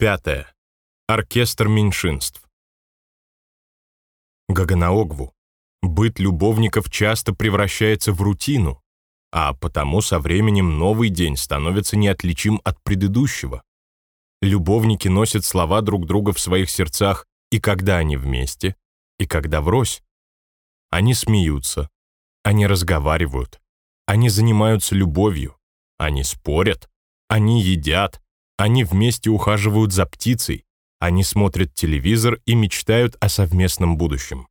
Пятое. Оркестр меньшинств. Гаганаогву. Быт любовников часто превращается в рутину, а потому со временем новый день становится неотличим от предыдущего. Любовники носят слова друг друга в своих сердцах и когда они вместе, и когда врозь. Они смеются, они разговаривают, они занимаются любовью, они спорят, они едят, они вместе ухаживают за птицей, они смотрят телевизор и мечтают о совместном будущем.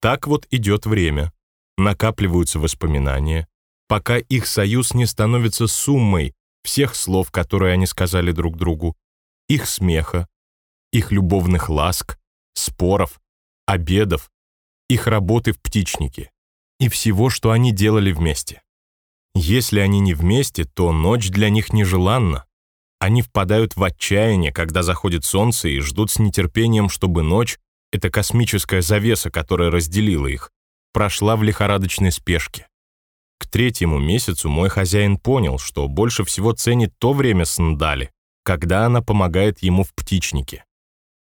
Так вот идет время, накапливаются воспоминания, пока их союз не становится суммой всех слов, которые они сказали друг другу, их смеха, их любовных ласк, споров, обедов, их работы в птичнике и всего, что они делали вместе. Если они не вместе, то ночь для них нежеланна. Они впадают в отчаяние, когда заходит солнце, и ждут с нетерпением, чтобы ночь, эта космическая завеса, которая разделила их, прошла в лихорадочной спешке. К третьему месяцу мой хозяин понял, что больше всего ценит то время с Ндали, когда она помогает ему в птичнике.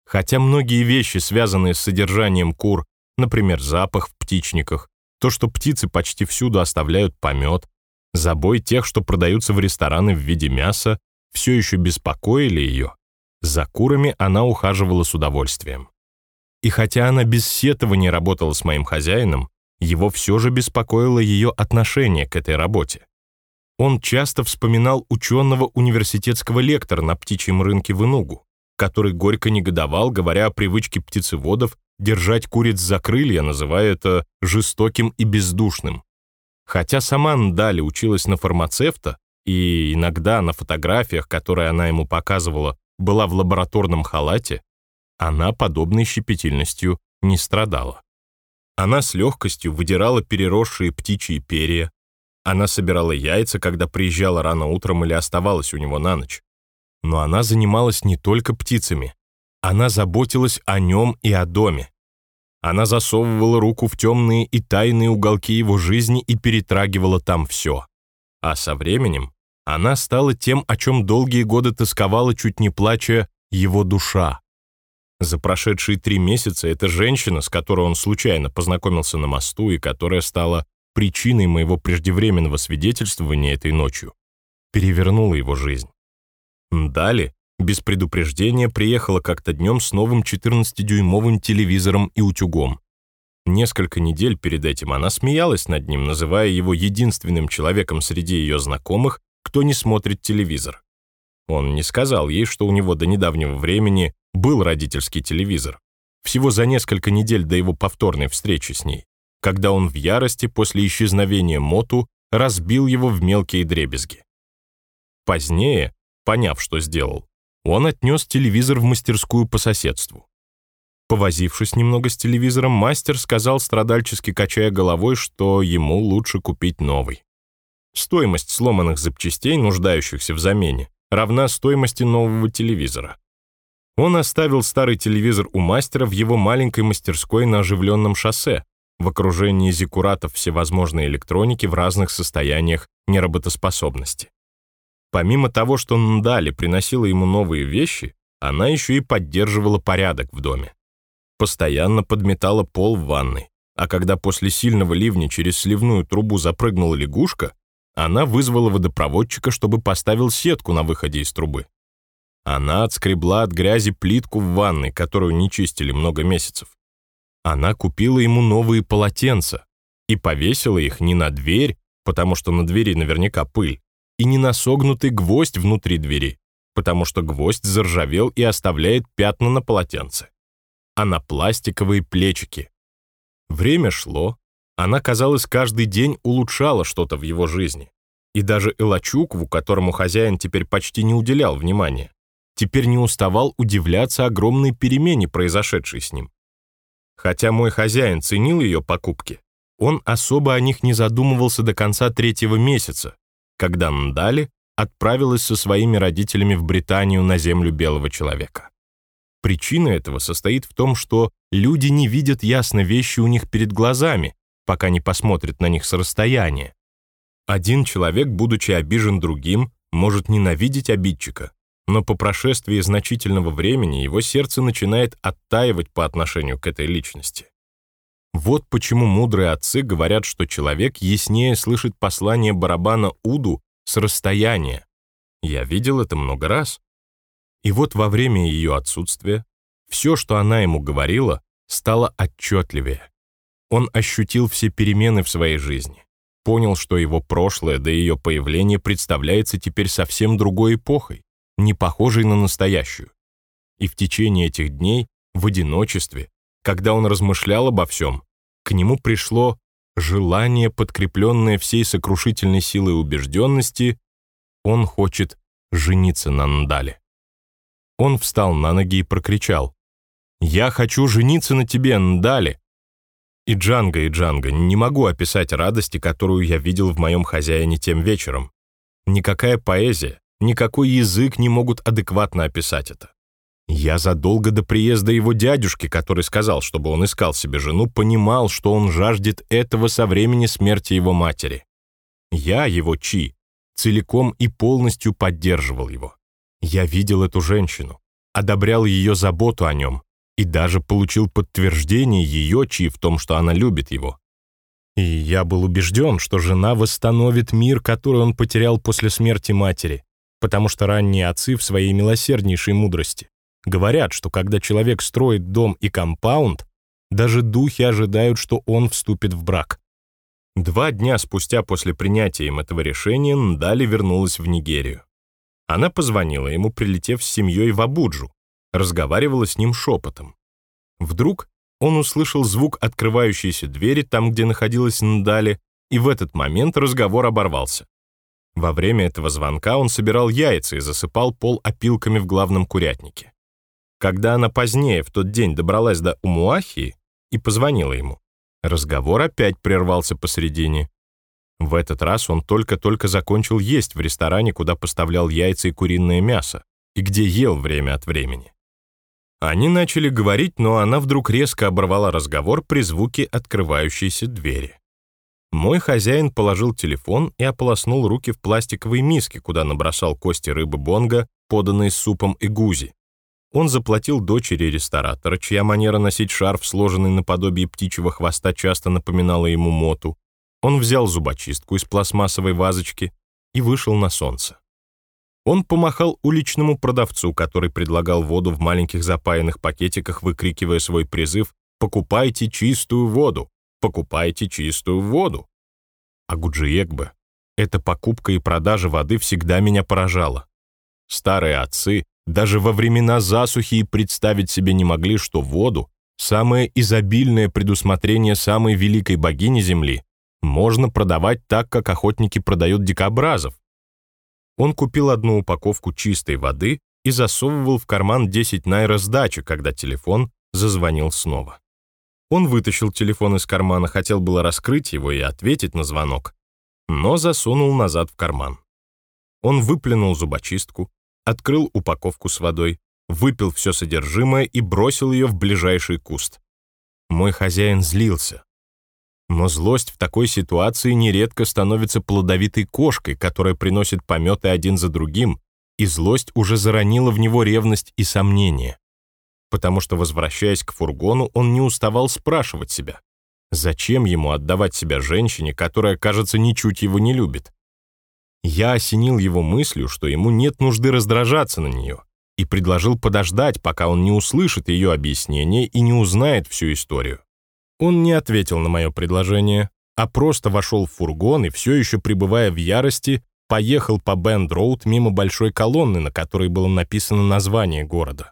Хотя многие вещи, связанные с содержанием кур, например, запах в птичниках, то, что птицы почти всюду оставляют помет, забой тех, что продаются в рестораны в виде мяса, все еще беспокоили ее. За курами она ухаживала с удовольствием. И хотя она без сетования работала с моим хозяином, его все же беспокоило ее отношение к этой работе. Он часто вспоминал ученого университетского лектора на птичьем рынке в Инугу, который горько негодовал, говоря о привычке птицеводов держать куриц за крылья, называя это жестоким и бездушным. Хотя сама Ндали училась на фармацевта, и иногда на фотографиях, которые она ему показывала, была в лабораторном халате, она подобной щепетильностью не страдала. Она с легкостью выдирала переросшие птичьи перья, она собирала яйца, когда приезжала рано утром или оставалась у него на ночь. Но она занималась не только птицами, она заботилась о нем и о доме. Она засовывала руку в темные и тайные уголки его жизни и перетрагивала там все. А со временем она стала тем, о чем долгие годы тосковала, чуть не плача, его душа. За прошедшие три месяца эта женщина, с которой он случайно познакомился на мосту и которая стала причиной моего преждевременного свидетельствования этой ночью, перевернула его жизнь. Дали без предупреждения приехала как-то днем с новым 14-дюймовым телевизором и утюгом. Несколько недель перед этим она смеялась над ним, называя его единственным человеком среди ее знакомых, кто не смотрит телевизор. Он не сказал ей, что у него до недавнего времени был родительский телевизор. Всего за несколько недель до его повторной встречи с ней, когда он в ярости после исчезновения Моту разбил его в мелкие дребезги. Позднее, поняв, что сделал, он отнес телевизор в мастерскую по соседству. Повозившись немного с телевизором, мастер сказал, страдальчески качая головой, что ему лучше купить новый. Стоимость сломанных запчастей, нуждающихся в замене, равна стоимости нового телевизора. Он оставил старый телевизор у мастера в его маленькой мастерской на оживленном шоссе, в окружении зиккуратов всевозможной электроники в разных состояниях неработоспособности. Помимо того, что Ндали приносила ему новые вещи, она еще и поддерживала порядок в доме. Постоянно подметала пол в ванной, а когда после сильного ливня через сливную трубу запрыгнула лягушка, она вызвала водопроводчика, чтобы поставил сетку на выходе из трубы. Она отскребла от грязи плитку в ванной, которую не чистили много месяцев. Она купила ему новые полотенца и повесила их не на дверь, потому что на двери наверняка пыль, и не на согнутый гвоздь внутри двери, потому что гвоздь заржавел и оставляет пятна на полотенце, а на пластиковые плечики. Время шло, она, казалось, каждый день улучшала что-то в его жизни. И даже Элачукву, которому хозяин теперь почти не уделял внимания, теперь не уставал удивляться огромной перемене, произошедшей с ним. Хотя мой хозяин ценил ее покупки, он особо о них не задумывался до конца третьего месяца, когда Ндали отправилась со своими родителями в Британию на землю белого человека. Причина этого состоит в том, что люди не видят ясно вещи у них перед глазами, пока не посмотрят на них с расстояния. Один человек, будучи обижен другим, может ненавидеть обидчика, но по прошествии значительного времени его сердце начинает оттаивать по отношению к этой личности. Вот почему мудрые отцы говорят, что человек яснее слышит послание барабана Уду с расстояния. Я видел это много раз. И вот во время ее отсутствия все, что она ему говорила, стало отчетливее. Он ощутил все перемены в своей жизни, понял, что его прошлое до ее появления представляется теперь совсем другой эпохой, не похожей на настоящую. И в течение этих дней, в одиночестве, когда он размышлял обо всем, к нему пришло желание, подкрепленное всей сокрушительной силой убежденности, он хочет жениться на Ндале. Он встал на ноги и прокричал, «Я хочу жениться на тебе, Ндале!» И Джанго, и Джанго, не могу описать радости, которую я видел в моем хозяине тем вечером. Никакая поэзия, никакой язык не могут адекватно описать это. Я задолго до приезда его дядюшки, который сказал, чтобы он искал себе жену, понимал, что он жаждет этого со времени смерти его матери. Я, его Чи, целиком и полностью поддерживал его. Я видел эту женщину, одобрял ее заботу о нем и даже получил подтверждение ее Чи в том, что она любит его. И я был убежден, что жена восстановит мир, который он потерял после смерти матери, потому что ранние отцы в своей милосерднейшей мудрости Говорят, что когда человек строит дом и компаунд, даже духи ожидают, что он вступит в брак. Два дня спустя после принятия им этого решения Ndali вернулась в Нигерию. Она позвонила ему, прилетев с семьей в Абуджу, разговаривала с ним шепотом. Вдруг он услышал звук открывающейся двери там, где находилась Ndali, и в этот момент разговор оборвался. Во время этого звонка он собирал яйца и засыпал пол опилками в главном курятнике. Когда она позднее в тот день добралась до Умуахи и позвонила ему, разговор опять прервался посредине. В этот раз он только-только закончил есть в ресторане, куда поставлял яйца и куриное мясо, и где ел время от времени. Они начали говорить, но она вдруг резко оборвала разговор при звуке открывающейся двери. Мой хозяин положил телефон и ополоснул руки в пластиковой миске, куда набросал кости рыбы бонга, поданные с супом и гузи. Он заплатил дочери ресторатора, чья манера носить шарф, сложенный наподобие птичьего хвоста, часто напоминала ему моту. Он взял зубочистку из пластмассовой вазочки и вышел на солнце. Он помахал уличному продавцу, который предлагал воду в маленьких запаянных пакетиках, выкрикивая свой призыв «Покупайте чистую воду! Покупайте чистую воду!» А Гуджиекбе, эта покупка и продажа воды всегда меня поражала. Старые отцы даже во времена засухи и представить себе не могли, что воду, самое изобильное предусмотрение самой великой богини Земли, можно продавать так, как охотники продают дикобразов. Он купил одну упаковку чистой воды и засовывал в карман 10 найра сдачи, когда телефон зазвонил снова. Он вытащил телефон из кармана, хотел было раскрыть его и ответить на звонок, но засунул назад в карман. Он выплюнул зубочистку, открыл упаковку с водой, выпил все содержимое и бросил ее в ближайший куст. Мой хозяин злился. Но злость в такой ситуации нередко становится плодовитой кошкой, которая приносит пометы один за другим, и злость уже заронила в него ревность и сомнение. Потому что, возвращаясь к фургону, он не уставал спрашивать себя, зачем ему отдавать себя женщине, которая, кажется, ничуть его не любит. Я осенил его мыслью, что ему нет нужды раздражаться на нее, и предложил подождать, пока он не услышит ее объяснение и не узнает всю историю. Он не ответил на мое предложение, а просто вошел в фургон и все еще пребывая в ярости, поехал по Бенд-Роуд мимо большой колонны, на которой было написано название города.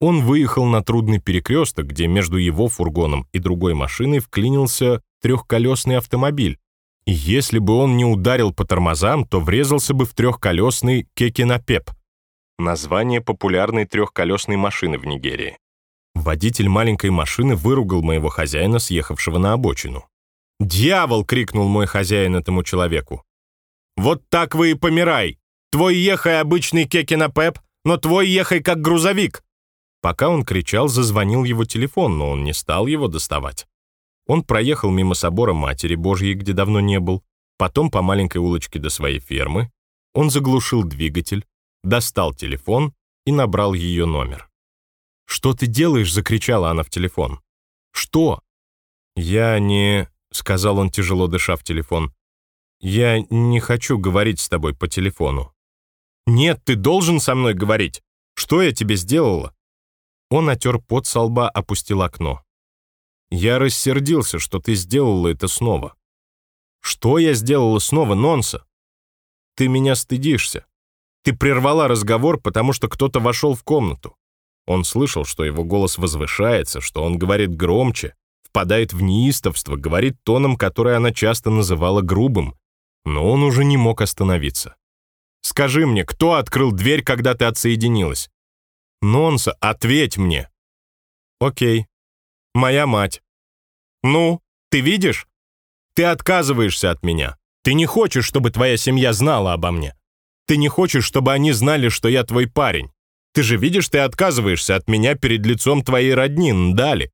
Он выехал на трудный перекресток, где между его фургоном и другой машиной вклинился трехколесный автомобиль, и если бы он не ударил по тормозам, то врезался бы в трехколесный кекинапеп, название популярной трехколесной машины в Нигерии. Водитель маленькой машины выругал моего хозяина, съехавшего на обочину. «Дьявол!» — крикнул мой хозяин этому человеку. «Вот так вы и помирай! Твой ехай обычный кекинапеп, но твой ехай как грузовик!» Пока он кричал, зазвонил его телефон, но он не стал его доставать. Он проехал мимо собора Матери Божьей, где давно не был, потом по маленькой улочке до своей фермы. Он заглушил двигатель, достал телефон и набрал ее номер. «Что ты делаешь?» — закричала она в телефон. «Что?» «Я не...» — сказал он, тяжело дыша в телефон. «Я не хочу говорить с тобой по телефону». «Нет, ты должен со мной говорить. Что я тебе сделала?» Он отер пот со лба, опустил окно. «Я рассердился, что ты сделала это снова». «Что я сделала снова, Нонса?» «Ты меня стыдишься. Ты прервала разговор, потому что кто-то вошел в комнату. Он слышал, что его голос возвышается, что он говорит громче, впадает в неистовство, говорит тоном, который она часто называла грубым, но он уже не мог остановиться. «Скажи мне, кто открыл дверь, когда ты отсоединилась?» «Нонса, ответь мне!» «Окей. Моя мать». «Ну, ты видишь? Ты отказываешься от меня. Ты не хочешь, чтобы твоя семья знала обо мне. Ты не хочешь, чтобы они знали, что я твой парень. Ты же видишь, ты отказываешься от меня перед лицом твоей родни, Дали.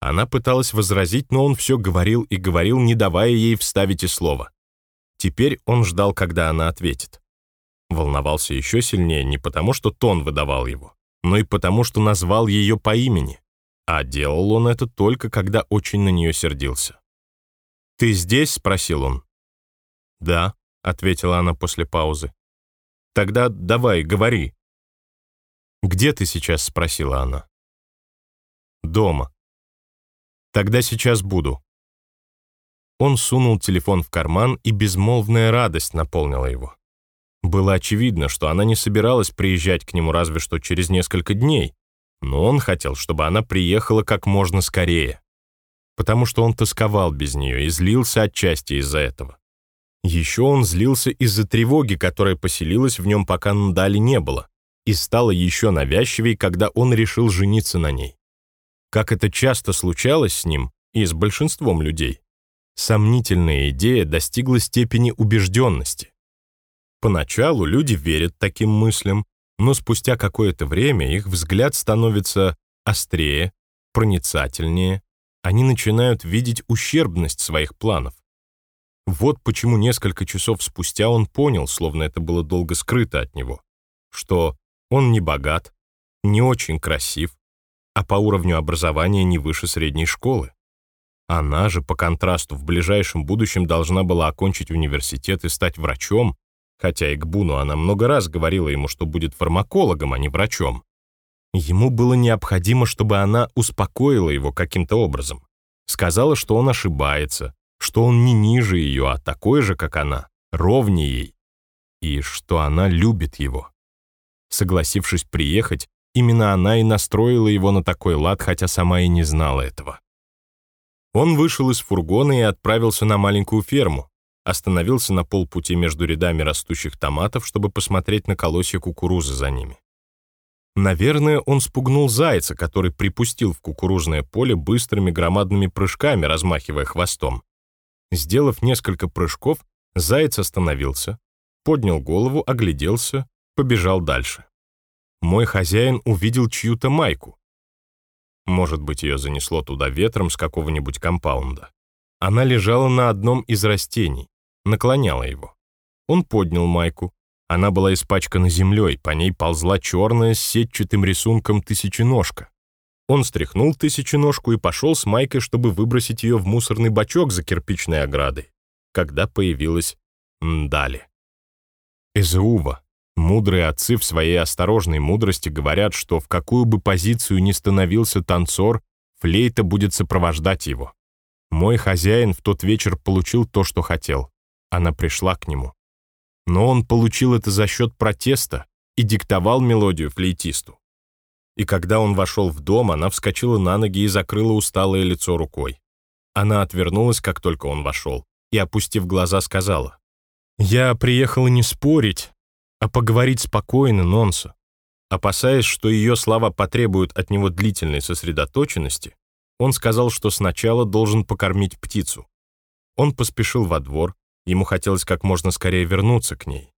Она пыталась возразить, но он все говорил и говорил, не давая ей вставить и слова. Теперь он ждал, когда она ответит. Волновался еще сильнее не потому, что тон выдавал его, но и потому, что назвал ее по имени. А делал он это только, когда очень на нее сердился. «Ты здесь?» — спросил он. «Да», — ответила она после паузы. «Тогда давай, говори». «Где ты сейчас?» — спросила она. «Дома». «Тогда сейчас буду». Он сунул телефон в карман, и безмолвная радость наполнила его. Было очевидно, что она не собиралась приезжать к нему разве что через несколько дней, но он хотел, чтобы она приехала как можно скорее, потому что он тосковал без нее и злился отчасти из-за этого. Еще он злился из-за тревоги, которая поселилась в нем, пока Ndали не было, и стала еще навязчивей, когда он решил жениться на ней. Как это часто случалось с ним и с большинством людей, сомнительная идея достигла степени убежденности. Поначалу люди верят таким мыслям, но спустя какое-то время их взгляд становится острее, проницательнее, они начинают видеть ущербность своих планов. Вот почему несколько часов спустя он понял, словно это было долго скрыто от него, что он не богат, не очень красив, а по уровню образования не выше средней школы. Она же, по контрасту, в ближайшем будущем должна была окончить университет и стать врачом, хотя и к Буну она много раз говорила ему, что будет фармакологом, а не врачом. Ему было необходимо, чтобы она успокоила его каким-то образом. Сказала, что он ошибается, что он не ниже ее, а такой же, как она, ровнее ей, и что она любит его. Согласившись приехать, именно она и настроила его на такой лад, хотя сама и не знала этого. Он вышел из фургона и отправился на маленькую ферму, остановился на полпути между рядами растущих томатов, чтобы посмотреть на колосья кукурузы за ними. Наверное, он спугнул зайца, который припустил в кукурузное поле быстрыми громадными прыжками, размахивая хвостом. Сделав несколько прыжков, заяц остановился, поднял голову, огляделся, побежал дальше. Мой хозяин увидел чью-то майку. Может быть, ее занесло туда ветром с какого-нибудь компаунда. Она лежала на одном из растений, наклоняла его. Он поднял майку. Она была испачкана землей, по ней ползла черная с сетчатым рисунком тысяченожка. Он стряхнул тысяченожку и пошел с Майкой, чтобы выбросить ее в мусорный бачок за кирпичной оградой, когда появилась Мдали. Эзеува, мудрые отцы в своей осторожной мудрости говорят, что в какую бы позицию ни становился танцор, флейта будет сопровождать его. Мой хозяин в тот вечер получил то, что хотел. Она пришла к нему. Но он получил это за счет протеста и диктовал мелодию флейтисту и когда он вошел в дом, она вскочила на ноги и закрыла усталое лицо рукой. Она отвернулась, как только он вошел, и, опустив глаза, сказала, «Я приехала не спорить, а поговорить спокойно, Нонсо». Опасаясь, что ее слова потребуют от него длительной сосредоточенности, он сказал, что сначала должен покормить птицу. Он поспешил во двор, ему хотелось как можно скорее вернуться к ней.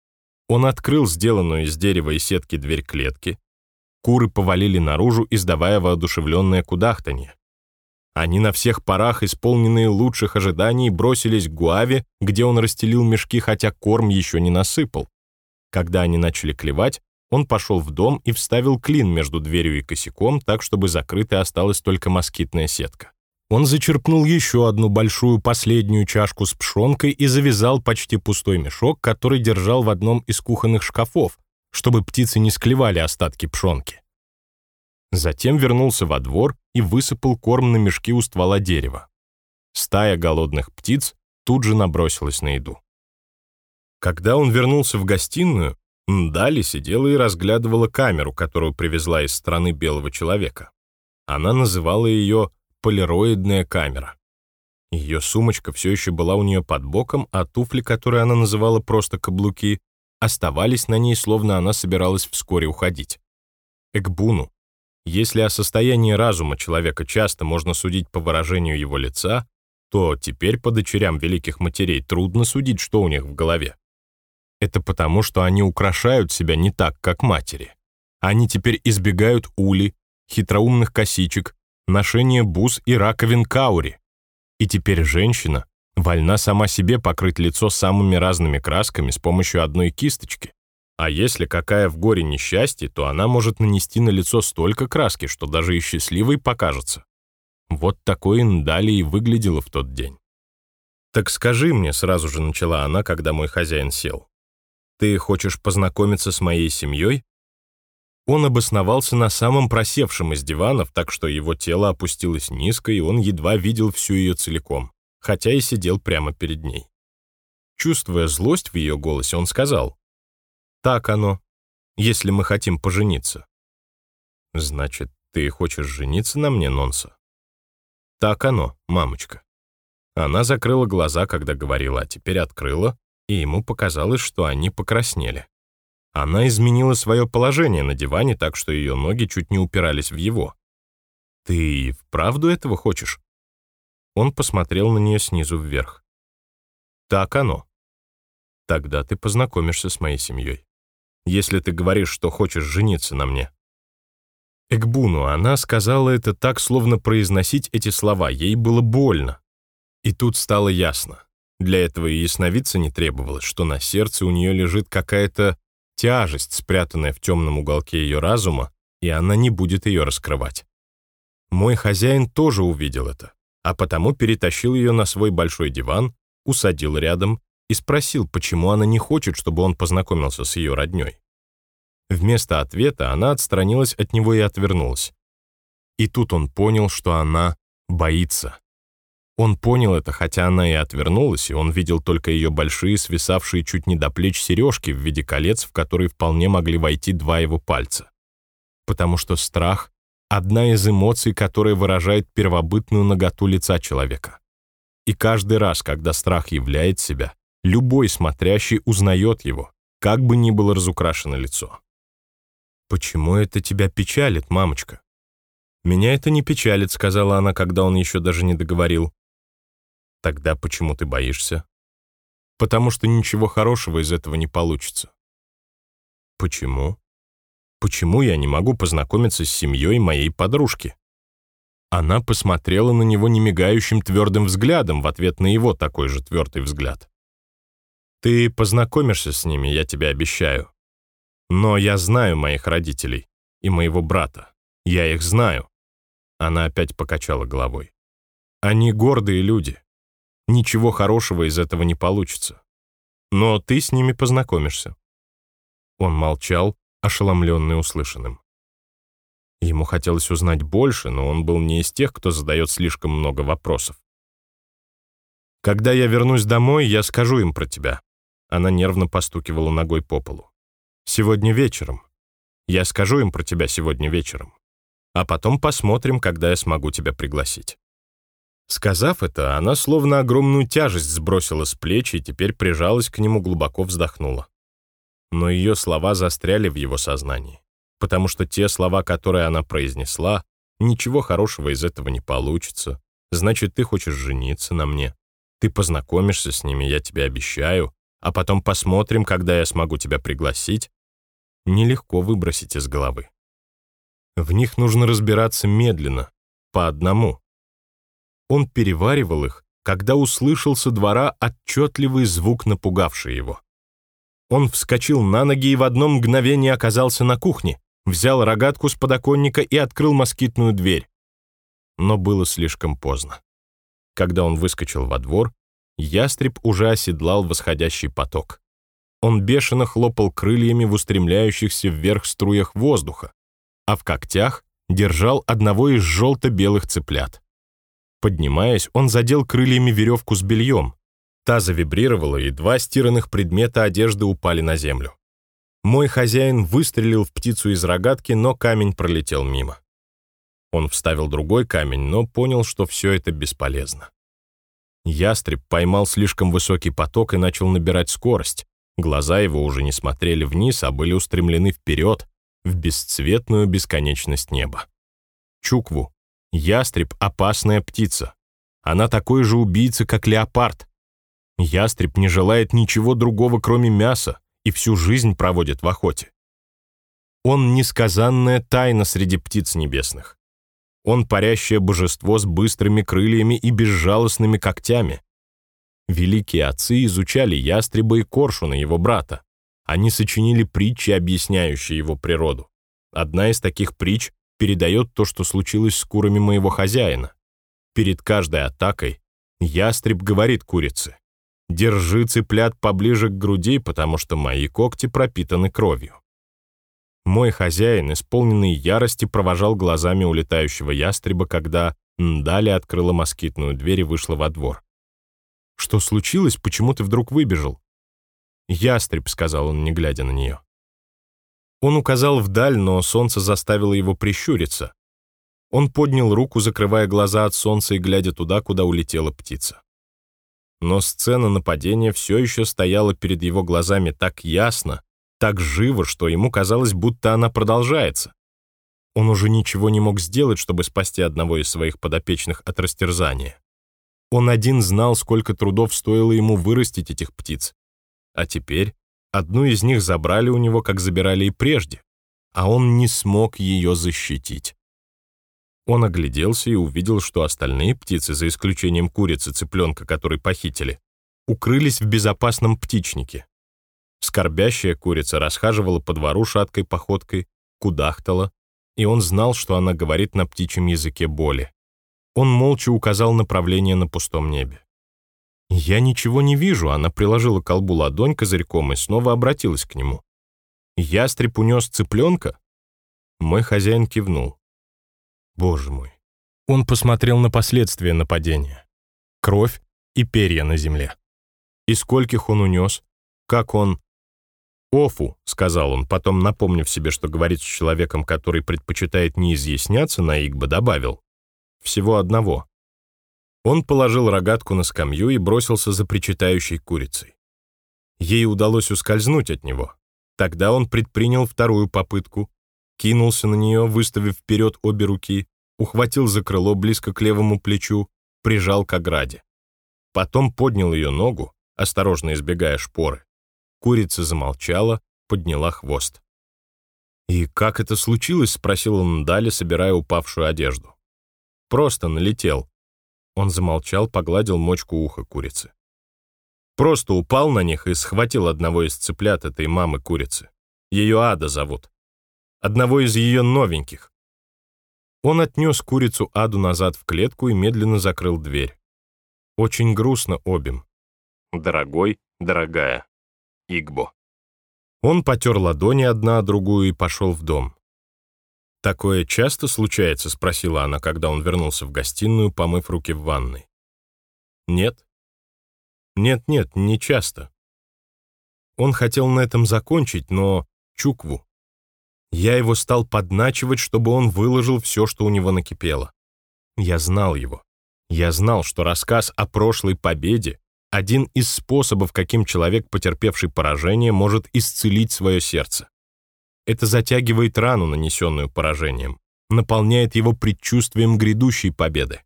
Он открыл сделанную из дерева и сетки дверь клетки, Куры повалили наружу, издавая воодушевленное кудахтанье. Они на всех парах, исполненные лучших ожиданий, бросились к Гуаве, где он расстелил мешки, хотя корм еще не насыпал. Когда они начали клевать, он пошел в дом и вставил клин между дверью и косяком, так, чтобы закрытой осталась только москитная сетка. Он зачерпнул еще одну большую последнюю чашку с пшенкой и завязал почти пустой мешок, который держал в одном из кухонных шкафов, чтобы птицы не склевали остатки пшенки. Затем вернулся во двор и высыпал корм на мешки у ствола дерева. Стая голодных птиц тут же набросилась на еду. Когда он вернулся в гостиную, Дали сидела и разглядывала камеру, которую привезла из страны белого человека. Она называла ее «полироидная камера». Ее сумочка все еще была у нее под боком, а туфли, которые она называла просто каблуки, оставались на ней, словно она собиралась вскоре уходить. Экбуну, если о состоянии разума человека часто можно судить по выражению его лица, то теперь по дочерям великих матерей трудно судить, что у них в голове. Это потому, что они украшают себя не так, как матери. Они теперь избегают ули, хитроумных косичек, ношения бус и раковин каури. И теперь женщина вольна сама себе покрыть лицо самыми разными красками с помощью одной кисточки. А если какая в горе несчастье, то она может нанести на лицо столько краски, что даже и счастливой покажется. Вот такой Индали и выглядела в тот день. «Так скажи мне», — сразу же начала она, когда мой хозяин сел. «Ты хочешь познакомиться с моей семьей?» Он обосновался на самом просевшем из диванов, так что его тело опустилось низко, и он едва видел всю ее целиком, хотя и сидел прямо перед ней. Чувствуя злость в ее голосе, он сказал, «Так оно, если мы хотим пожениться». «Значит, ты хочешь жениться на мне, Нонса?» «Так оно, мамочка». Она закрыла глаза, когда говорила, а теперь открыла, и ему показалось, что они покраснели. Она изменила свое положение на диване так, что ее ноги чуть не упирались в его. «Ты вправду этого хочешь?» Он посмотрел на нее снизу вверх. «Так оно. Тогда ты познакомишься с моей семьей. Если ты говоришь, что хочешь жениться на мне». Экбуну она сказала это так, словно произносить эти слова. Ей было больно. И тут стало ясно. Для этого и ясновидца не требовалось, что на сердце у нее лежит какая-то тяжесть, спрятанная в темном уголке ее разума, и она не будет ее раскрывать. Мой хозяин тоже увидел это, а потому перетащил ее на свой большой диван, усадил рядом и спросил, почему она не хочет, чтобы он познакомился с ее родней. Вместо ответа она отстранилась от него и отвернулась. И тут он понял, что она боится. Он понял это, хотя она и отвернулась, и он видел только ее большие, свисавшие чуть не до плеч сережки в виде колец, в которые вполне могли войти два его пальца. Потому что страх — одна из эмоций, которая выражает первобытную наготу лица человека. И каждый раз, когда страх являет себя, любой смотрящий узнает его, как бы ни было разукрашено лицо. «Почему это тебя печалит, мамочка?» «Меня это не печалит», — сказала она, когда он еще даже не договорил. Тогда почему ты боишься? Потому что ничего хорошего из этого не получится. Почему? Почему я не могу познакомиться с семьей моей подружки? Она посмотрела на него немигающим твердым взглядом в ответ на его такой же твердый взгляд. Ты познакомишься с ними, я тебе обещаю. Но я знаю моих родителей и моего брата. Я их знаю. Она опять покачала головой. Они гордые люди ничего хорошего из этого не получится. Но ты с ними познакомишься». Он молчал, ошеломленный услышанным. Ему хотелось узнать больше, но он был не из тех, кто задает слишком много вопросов. «Когда я вернусь домой, я скажу им про тебя». Она нервно постукивала ногой по полу. «Сегодня вечером. Я скажу им про тебя сегодня вечером. А потом посмотрим, когда я смогу тебя пригласить». Сказав это, она словно огромную тяжесть сбросила с плеч и теперь прижалась к нему, глубоко вздохнула. Но ее слова застряли в его сознании, потому что те слова, которые она произнесла, ничего хорошего из этого не получится. Значит, ты хочешь жениться на мне. Ты познакомишься с ними, я тебе обещаю, а потом посмотрим, когда я смогу тебя пригласить. Нелегко выбросить из головы. В них нужно разбираться медленно, по одному, он переваривал их, когда услышал со двора отчетливый звук, напугавший его. Он вскочил на ноги и в одно мгновение оказался на кухне, взял рогатку с подоконника и открыл москитную дверь. Но было слишком поздно. Когда он выскочил во двор, ястреб уже оседлал восходящий поток. Он бешено хлопал крыльями в устремляющихся вверх струях воздуха, а в когтях держал одного из желто-белых цыплят. Поднимаясь, он задел крыльями веревку с бельем. Та завибрировала, и два стиранных предмета одежды упали на землю. Мой хозяин выстрелил в птицу из рогатки, но камень пролетел мимо. Он вставил другой камень, но понял, что все это бесполезно. Ястреб поймал слишком высокий поток и начал набирать скорость. Глаза его уже не смотрели вниз, а были устремлены вперед, в бесцветную бесконечность неба. Чукву. Ястреб — опасная птица. Она такой же убийца, как леопард. Ястреб не желает ничего другого, кроме мяса, и всю жизнь проводит в охоте. Он несказанная тайна среди птиц небесных. Он парящее божество с быстрыми крыльями и безжалостными когтями. Великие отцы изучали ястреба и коршуна, его брата. Они сочинили притчи, объясняющие его природу. Одна из таких притч передает то, что случилось с курами моего хозяина. Перед каждой атакой ястреб говорит курице, «Держи цыплят поближе к груди, потому что мои когти пропитаны кровью». Мой хозяин, исполненный ярости, провожал глазами улетающего ястреба, когда Ndali открыла москитную дверь и вышла во двор. «Что случилось? Почему ты вдруг выбежал?» «Ястреб», — сказал он, не глядя на нее. Он указал вдаль, но солнце заставило его прищуриться. Он поднял руку, закрывая глаза от солнца и глядя туда, куда улетела птица. Но сцена нападения все еще стояла перед его глазами так ясно, так живо, что ему казалось, будто она продолжается. Он уже ничего не мог сделать, чтобы спасти одного из своих подопечных от растерзания. Он один знал, сколько трудов стоило ему вырастить этих птиц. А теперь одну из них забрали у него, как забирали и прежде, а он не смог ее защитить. Он огляделся и увидел, что остальные птицы, за исключением курицы, цыпленка, который похитили, укрылись в безопасном птичнике. Скорбящая курица расхаживала по двору шаткой походкой, кудахтала, и он знал, что она говорит на птичьем языке боли. Он молча указал направление на пустом небе. «Я ничего не вижу», — она приложила к колбу ладонь козырьком и снова обратилась к нему. «Ястреб унес цыпленка?» Мой хозяин кивнул. «Боже мой». Он посмотрел на последствия нападения. Кровь и перья на земле. И скольких он унес? Как он... «Офу», — сказал он, потом, напомнив себе, что говорит с человеком, который предпочитает не изъясняться, на Игба добавил. Всего одного. Он положил рогатку на скамью и бросился за причитающей курицей. Ей удалось ускользнуть от него. Тогда он предпринял вторую попытку, кинулся на нее, выставив вперед обе руки, ухватил за крыло близко к левому плечу, прижал к ограде. Потом поднял ее ногу, осторожно избегая шпоры. Курица замолчала, подняла хвост. «И как это случилось?» — спросил он Дали, собирая упавшую одежду. Просто налетел. Он замолчал, погладил мочку уха курицы. Просто упал на них и схватил одного из цыплят этой мамы курицы. Ее Ада зовут. Одного из ее новеньких. Он отнес курицу Аду назад в клетку и медленно закрыл дверь. Очень грустно обим. Дорогой, дорогая. Игбо. Он потер ладони одна о другую и пошел в дом. «Такое часто случается?» — спросила она, когда он вернулся в гостиную, помыв руки в ванной. «Нет». «Нет-нет, не часто». Он хотел на этом закончить, но Чукву. Я его стал подначивать, чтобы он выложил все, что у него накипело. Я знал его. Я знал, что рассказ о прошлой победе — один из способов, каким человек, потерпевший поражение, может исцелить свое сердце. Это затягивает рану, нанесенную поражением, наполняет его предчувствием грядущей победы.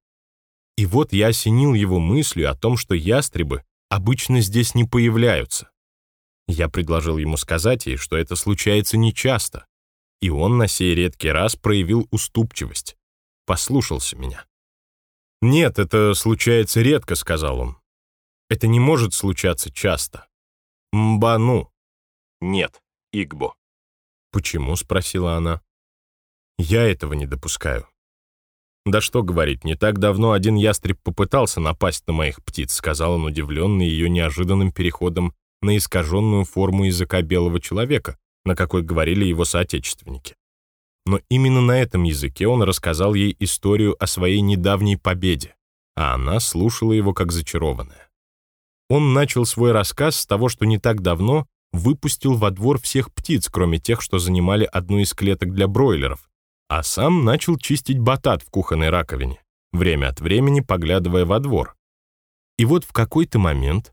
И вот я осенил его мыслью о том, что ястребы обычно здесь не появляются. Я предложил ему сказать ей, что это случается нечасто, и он на сей редкий раз проявил уступчивость, послушался меня. «Нет, это случается редко», — сказал он. «Это не может случаться часто. Мбану. «Нет, Игбо». «Почему?» — спросила она. «Я этого не допускаю». «Да что говорить, не так давно один ястреб попытался напасть на моих птиц», сказал он, удивленный ее неожиданным переходом на искаженную форму языка белого человека, на какой говорили его соотечественники. Но именно на этом языке он рассказал ей историю о своей недавней победе, а она слушала его как зачарованная. Он начал свой рассказ с того, что не так давно выпустил во двор всех птиц, кроме тех, что занимали одну из клеток для бройлеров, а сам начал чистить батат в кухонной раковине, время от времени поглядывая во двор. И вот в какой-то момент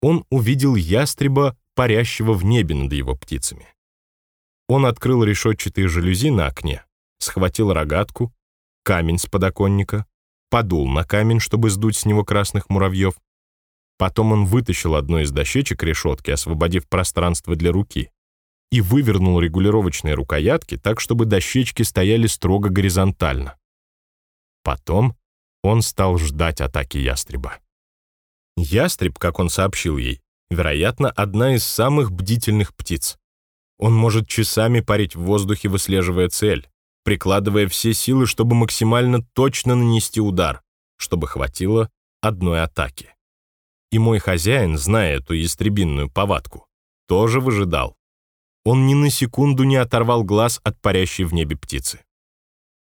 он увидел ястреба, парящего в небе над его птицами. Он открыл решетчатые жалюзи на окне, схватил рогатку, камень с подоконника, подул на камень, чтобы сдуть с него красных муравьев. Потом он вытащил одну из дощечек решетки, освободив пространство для руки и вывернул регулировочные рукоятки так, чтобы дощечки стояли строго горизонтально. Потом он стал ждать атаки ястреба. Ястреб, как он сообщил ей, вероятно, одна из самых бдительных птиц. Он может часами парить в воздухе, выслеживая цель, прикладывая все силы, чтобы максимально точно нанести удар, чтобы хватило одной атаки. И мой хозяин, зная эту ястребинную повадку, тоже выжидал, он ни на секунду не оторвал глаз от парящей в небе птицы.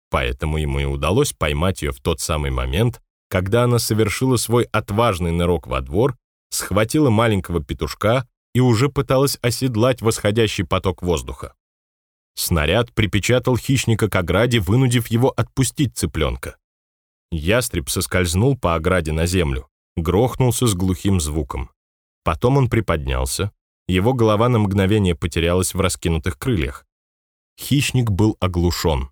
Поэтому ему и удалось поймать ее в тот самый момент, когда она совершила свой отважный нырок во двор, схватила маленького петушка и уже пыталась оседлать восходящий поток воздуха. Снаряд припечатал хищника к ограде, вынудив его отпустить цыпленка. Ястреб соскользнул по ограде на землю, грохнулся с глухим звуком. Потом он приподнялся, его голова на мгновение потерялась в раскинутых крыльях. Хищник был оглушен.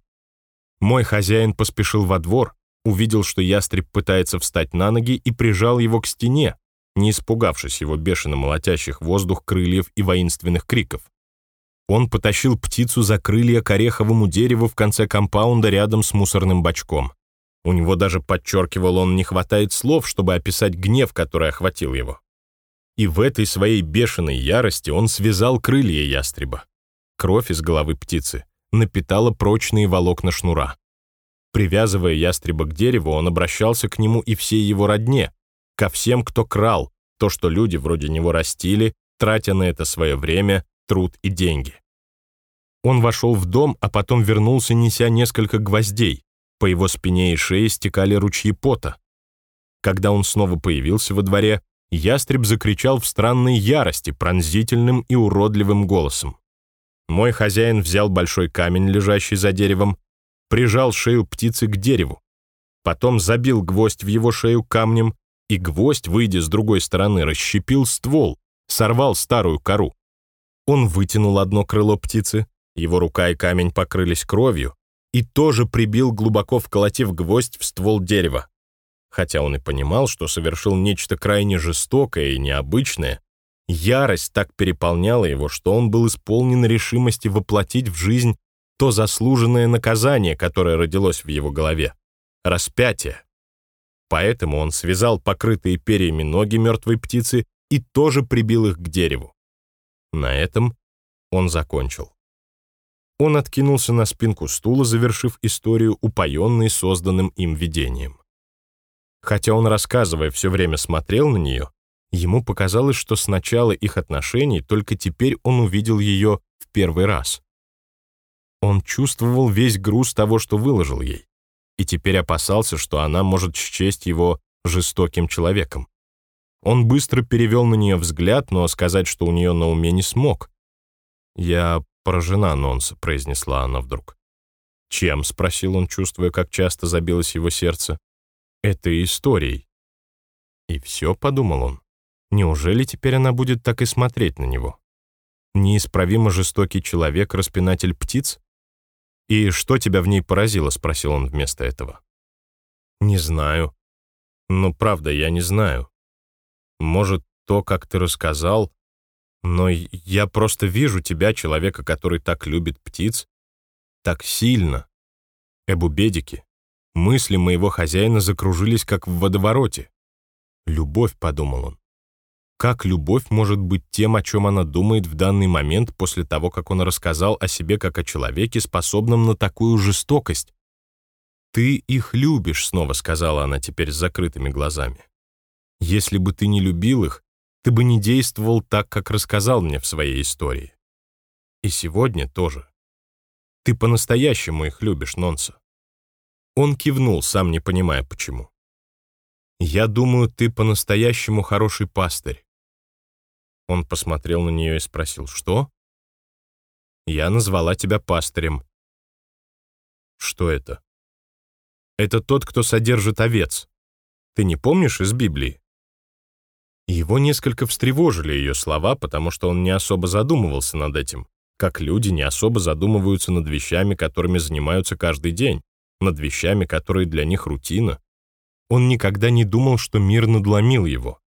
Мой хозяин поспешил во двор, увидел, что ястреб пытается встать на ноги и прижал его к стене, не испугавшись его бешено молотящих воздух крыльев и воинственных криков. Он потащил птицу за крылья к ореховому дереву в конце компаунда рядом с мусорным бачком. У него даже подчеркивал он, не хватает слов, чтобы описать гнев, который охватил его. И в этой своей бешеной ярости он связал крылья ястреба. Кровь из головы птицы напитала прочные волокна шнура. Привязывая ястреба к дереву, он обращался к нему и всей его родне, ко всем, кто крал, то, что люди вроде него растили, тратя на это свое время, труд и деньги. Он вошел в дом, а потом вернулся, неся несколько гвоздей. По его спине и шее стекали ручьи пота. Когда он снова появился во дворе, ястреб закричал в странной ярости, пронзительным и уродливым голосом. Мой хозяин взял большой камень, лежащий за деревом, прижал шею птицы к дереву, потом забил гвоздь в его шею камнем, и гвоздь, выйдя с другой стороны, расщепил ствол, сорвал старую кору. Он вытянул одно крыло птицы, его рука и камень покрылись кровью, и тоже прибил, глубоко вколотив гвоздь в ствол дерева. Хотя он и понимал, что совершил нечто крайне жестокое и необычное, ярость так переполняла его, что он был исполнен решимости воплотить в жизнь то заслуженное наказание, которое родилось в его голове — распятие. Поэтому он связал покрытые перьями ноги мертвой птицы и тоже прибил их к дереву. На этом он закончил. Он откинулся на спинку стула, завершив историю, упоенной созданным им видением. Хотя он, рассказывая, все время смотрел на нее, ему показалось, что с начала их отношений только теперь он увидел ее в первый раз. Он чувствовал весь груз того, что выложил ей, и теперь опасался, что она может счесть его жестоким человеком. Он быстро перевел на нее взгляд, но сказать, что у нее на уме не смог. «Я поражена, Нонса», — произнесла она вдруг. «Чем?» — спросил он, чувствуя, как часто забилось его сердце этой историей. И все, подумал он, неужели теперь она будет так и смотреть на него? Неисправимо жестокий человек, распинатель птиц? «И что тебя в ней поразило?» — спросил он вместо этого. «Не знаю. Ну, правда, я не знаю. Может, то, как ты рассказал, но я просто вижу тебя, человека, который так любит птиц, так сильно. Эбубедики, Мысли моего хозяина закружились, как в водовороте. «Любовь», — подумал он. Как любовь может быть тем, о чем она думает в данный момент после того, как он рассказал о себе как о человеке, способном на такую жестокость? «Ты их любишь», — снова сказала она теперь с закрытыми глазами. «Если бы ты не любил их, ты бы не действовал так, как рассказал мне в своей истории. И сегодня тоже. Ты по-настоящему их любишь, Нонса». Он кивнул, сам не понимая, почему. «Я думаю, ты по-настоящему хороший пастырь». Он посмотрел на нее и спросил, «Что?» «Я назвала тебя пастырем». «Что это?» «Это тот, кто содержит овец. Ты не помнишь из Библии?» Его несколько встревожили ее слова, потому что он не особо задумывался над этим, как люди не особо задумываются над вещами, которыми занимаются каждый день, над вещами, которые для них рутина. Он никогда не думал, что мир надломил его.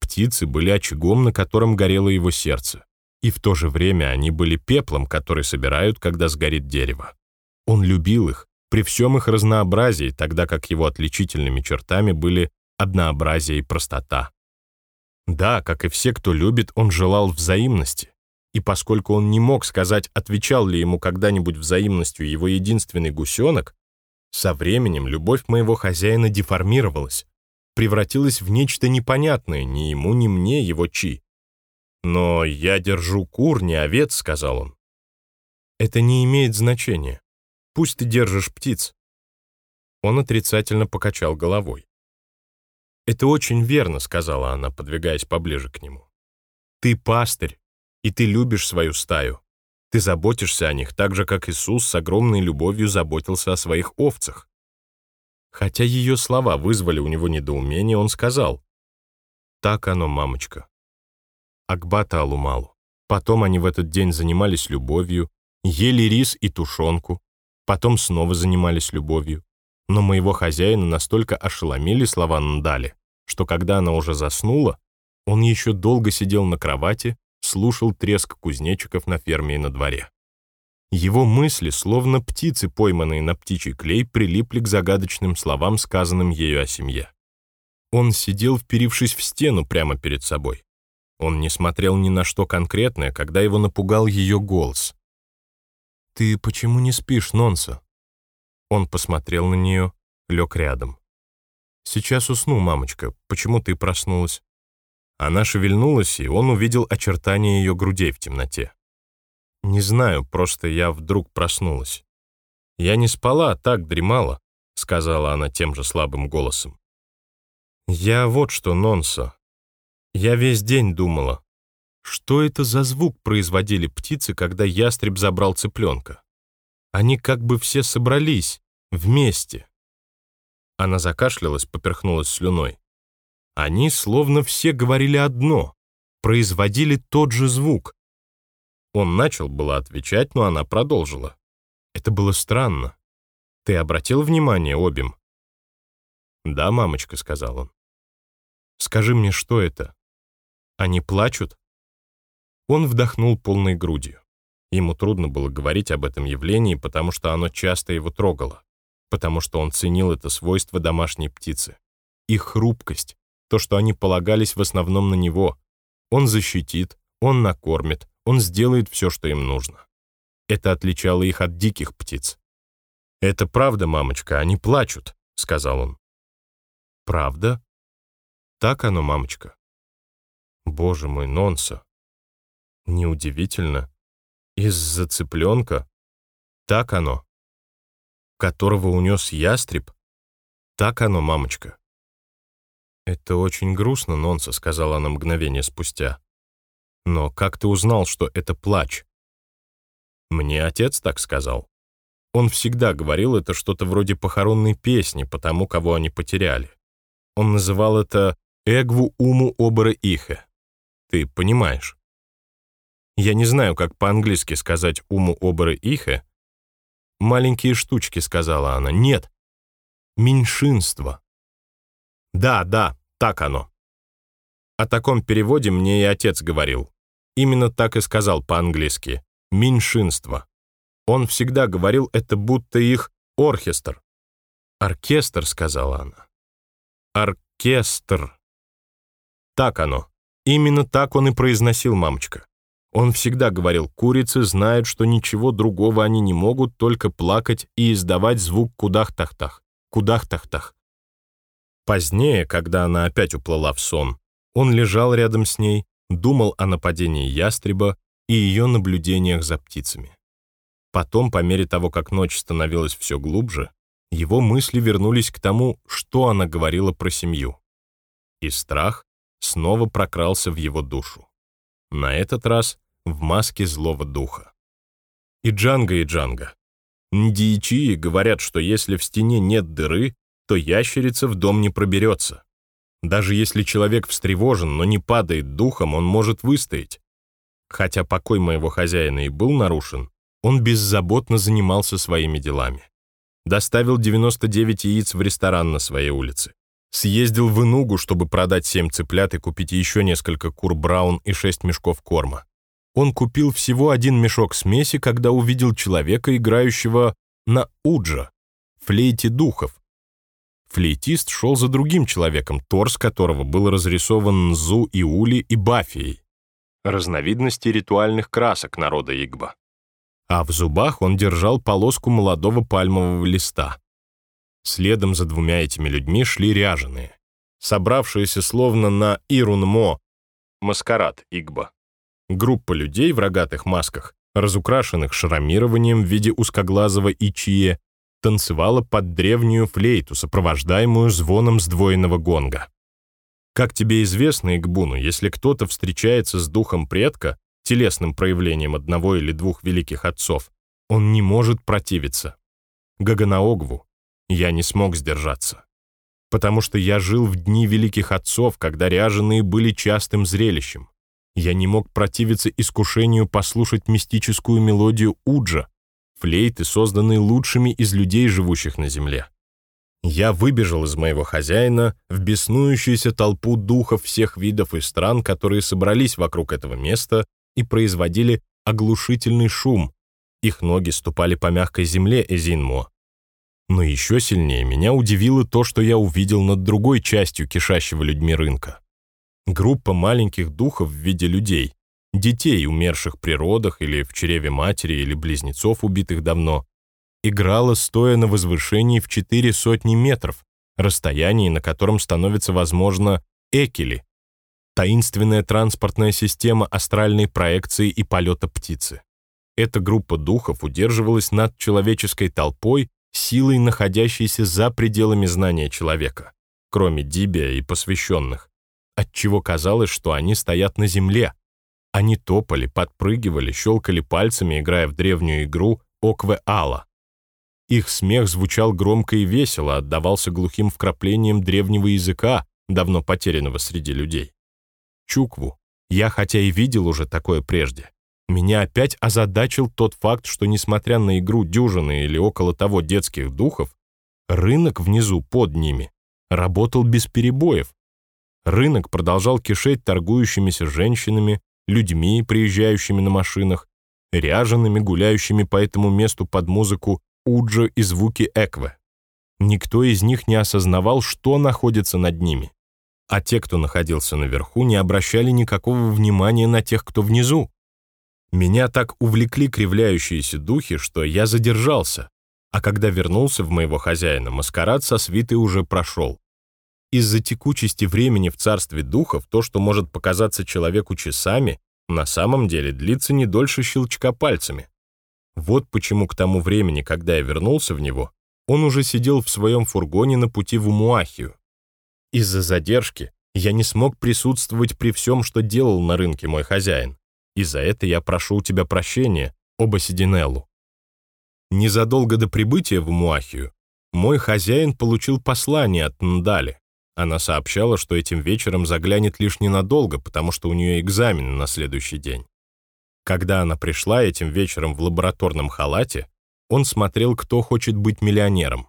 Птицы были очагом, на котором горело его сердце, и в то же время они были пеплом, который собирают, когда сгорит дерево. Он любил их, при всем их разнообразии, тогда как его отличительными чертами были однообразие и простота. Да, как и все, кто любит, он желал взаимности. И поскольку он не мог сказать, отвечал ли ему когда-нибудь взаимностью его единственный гусенок, со временем любовь моего хозяина деформировалась, превратилась в нечто непонятное ни ему, ни мне, его чи. «Но я держу кур, не овец», — сказал он. «Это не имеет значения. Пусть ты держишь птиц». Он отрицательно покачал головой. «Это очень верно», — сказала она, подвигаясь поближе к нему. «Ты пастырь, и ты любишь свою стаю. Ты заботишься о них так же, как Иисус с огромной любовью заботился о своих овцах». Хотя ее слова вызвали у него недоумение, он сказал, «Так оно, мамочка». Акбата Алумалу. Потом они в этот день занимались любовью, ели рис и тушенку, потом снова занимались любовью но моего хозяина настолько ошеломили слова Ндали, что когда она уже заснула, он еще долго сидел на кровати, слушал треск кузнечиков на ферме и на дворе. Его мысли, словно птицы, пойманные на птичий клей, прилипли к загадочным словам, сказанным ею о семье. Он сидел, вперившись в стену прямо перед собой. Он не смотрел ни на что конкретное, когда его напугал ее голос. «Ты почему не спишь, Нонса?» Он посмотрел на нее, лег рядом. «Сейчас усну, мамочка. Почему ты проснулась?» Она шевельнулась, и он увидел очертания ее грудей в темноте. «Не знаю, просто я вдруг проснулась. Я не спала, а так дремала», — сказала она тем же слабым голосом. «Я вот что, Нонса. Я весь день думала, что это за звук производили птицы, когда ястреб забрал цыпленка? Они как бы все собрались, вместе. Она закашлялась, поперхнулась слюной. Они словно все говорили одно, производили тот же звук. Он начал было отвечать, но она продолжила. Это было странно. Ты обратил внимание, Обим? Да, мамочка, сказал он. Скажи мне, что это? Они плачут? Он вдохнул полной грудью. Ему трудно было говорить об этом явлении, потому что оно часто его трогало, потому что он ценил это свойство домашней птицы. Их хрупкость, то, что они полагались в основном на него. Он защитит, он накормит, он сделает все, что им нужно. Это отличало их от диких птиц. «Это правда, мамочка, они плачут», — сказал он. «Правда? Так оно, мамочка». «Боже мой, Нонсо!» «Неудивительно. Из-за цыпленка? Так оно. Которого унес ястреб? Так оно, мамочка. Это очень грустно, Нонса, сказала она мгновение спустя. Но как ты узнал, что это плач? Мне отец так сказал. Он всегда говорил это что-то вроде похоронной песни по тому, кого они потеряли. Он называл это «эгву уму обера ихе». Ты понимаешь? Я не знаю, как по-английски сказать «уму оберы ихе». «Маленькие штучки», — сказала она. «Нет. Меньшинство». «Да, да, так оно». О таком переводе мне и отец говорил. Именно так и сказал по-английски. «Меньшинство». Он всегда говорил это, будто их оркестр. «Оркестр», — сказала она. «Оркестр». Так оно. Именно так он и произносил, мамочка. Он всегда говорил, курицы знают, что ничего другого они не могут, только плакать и издавать звук кудах-тах-тах, кудах-тах-тах. Позднее, когда она опять уплыла в сон, он лежал рядом с ней, думал о нападении ястреба и ее наблюдениях за птицами. Потом, по мере того, как ночь становилась все глубже, его мысли вернулись к тому, что она говорила про семью. И страх снова прокрался в его душу. На этот раз в маске злого духа. И Джанга, и Джанга. Ндиичии говорят, что если в стене нет дыры, то ящерица в дом не проберется. Даже если человек встревожен, но не падает духом, он может выстоять. Хотя покой моего хозяина и был нарушен, он беззаботно занимался своими делами. Доставил 99 яиц в ресторан на своей улице. Съездил в Инугу, чтобы продать 7 цыплят и купить еще несколько кур браун и 6 мешков корма. Он купил всего один мешок смеси, когда увидел человека, играющего на уджа, флейте духов. Флейтист шел за другим человеком, торс которого был разрисован Нзу Ули и Бафией, разновидности ритуальных красок народа Игба. А в зубах он держал полоску молодого пальмового листа. Следом за двумя этими людьми шли ряженые, собравшиеся словно на Ирунмо, маскарад Игба. Группа людей в рогатых масках, разукрашенных шрамированием в виде узкоглазого ичие, танцевала под древнюю флейту, сопровождаемую звоном сдвоенного гонга. Как тебе известно, Игбуну, если кто-то встречается с духом предка, телесным проявлением одного или двух великих отцов, он не может противиться. Гаганаогву я не смог сдержаться. Потому что я жил в дни великих отцов, когда ряженые были частым зрелищем. Я не мог противиться искушению послушать мистическую мелодию Уджа, флейты, созданные лучшими из людей, живущих на земле. Я выбежал из моего хозяина в беснующуюся толпу духов всех видов и стран, которые собрались вокруг этого места и производили оглушительный шум. Их ноги ступали по мягкой земле Эзинмо. Но еще сильнее меня удивило то, что я увидел над другой частью кишащего людьми рынка. Группа маленьких духов в виде людей, детей, умерших при родах или в чреве матери или близнецов, убитых давно, играла, стоя на возвышении в четыре сотни метров, расстоянии, на котором становится возможно экели, таинственная транспортная система астральной проекции и полета птицы. Эта группа духов удерживалась над человеческой толпой силой, находящейся за пределами знания человека, кроме Дибия и посвященных отчего казалось, что они стоят на земле. Они топали, подпрыгивали, щелкали пальцами, играя в древнюю игру Окве Ала. Их смех звучал громко и весело, отдавался глухим вкраплением древнего языка, давно потерянного среди людей. Чукву я хотя и видел уже такое прежде. Меня опять озадачил тот факт, что, несмотря на игру дюжины или около того детских духов, рынок внизу под ними работал без перебоев, Рынок продолжал кишеть торгующимися женщинами, людьми, приезжающими на машинах, ряжеными, гуляющими по этому месту под музыку уджа и звуки экве. Никто из них не осознавал, что находится над ними. А те, кто находился наверху, не обращали никакого внимания на тех, кто внизу. Меня так увлекли кривляющиеся духи, что я задержался, а когда вернулся в моего хозяина, маскарад со свитой уже прошел. Из-за текучести времени в царстве духов то, что может показаться человеку часами, на самом деле длится не дольше щелчка пальцами. Вот почему к тому времени, когда я вернулся в него, он уже сидел в своем фургоне на пути в Умуахию. Из-за задержки я не смог присутствовать при всем, что делал на рынке мой хозяин. И за это я прошу у тебя прощения, оба Сидинеллу. Незадолго до прибытия в Умуахию мой хозяин получил послание от Ндали. Она сообщала, что этим вечером заглянет лишь ненадолго, потому что у нее экзамены на следующий день. Когда она пришла этим вечером в лабораторном халате, он смотрел «Кто хочет быть миллионером»,